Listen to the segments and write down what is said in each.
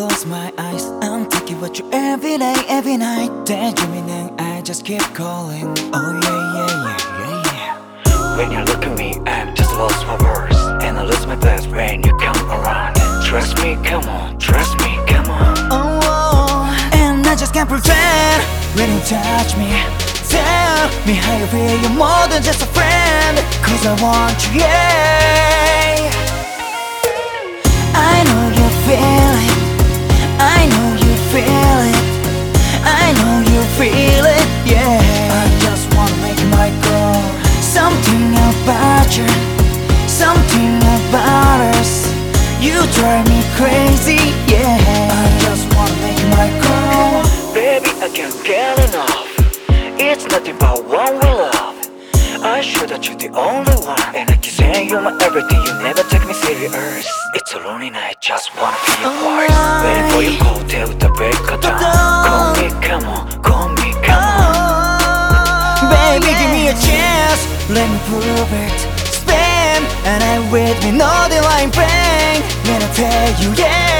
close my eyes. I'm about you every day, every night. Daydreaming and I just keep calling. Oh yeah, yeah, yeah. When you look at me, I'm just lost for words And I lose my breath when you come around Trust me, come on, trust me, come on Oh, oh, and I just can't prevent when you touch me. Tell me how you feel, you're more than just a friend. Cause I want you, yeah. Something about you, something about us. You drive me crazy, yeah. I just wanna make my girl. Baby, I can't get enough. It's nothing but one we love. I sure that you're the only one. And I keep saying you're my everything. You never take me serious. It's a lonely night, just wanna be your voice Waiting for your call till the break of dawn. Call me, come on, call let me prove it. Spin and I with me, no line bang. I tell you, yeah.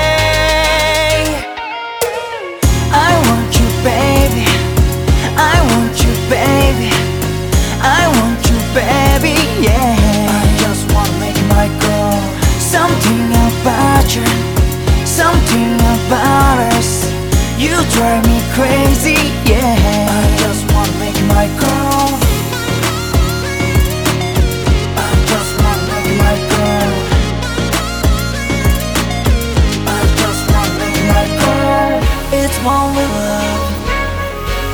One we love,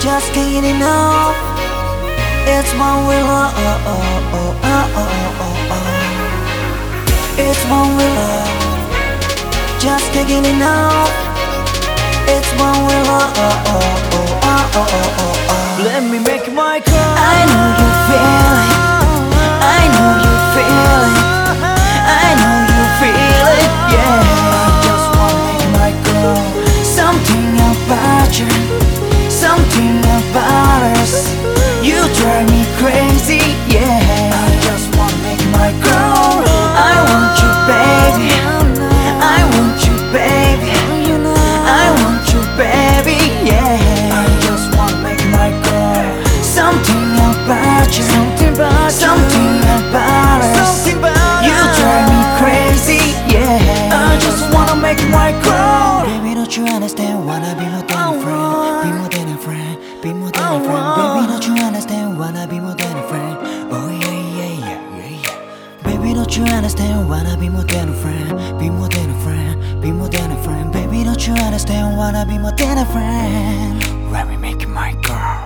just can't get enough. It's one we love. It's one we love, just can't get enough. It's one we love. Let me make my girl. I know you about be more than a friend. Baby, oh. don't you understand? Wanna be more than a friend. Oh yeah, yeah, yeah, yeah, yeah. Baby, don't you understand? Wanna be more than a friend, be more than a friend, be more than a friend. Baby, don't you understand? Wanna be more than a friend. Let me make you my girl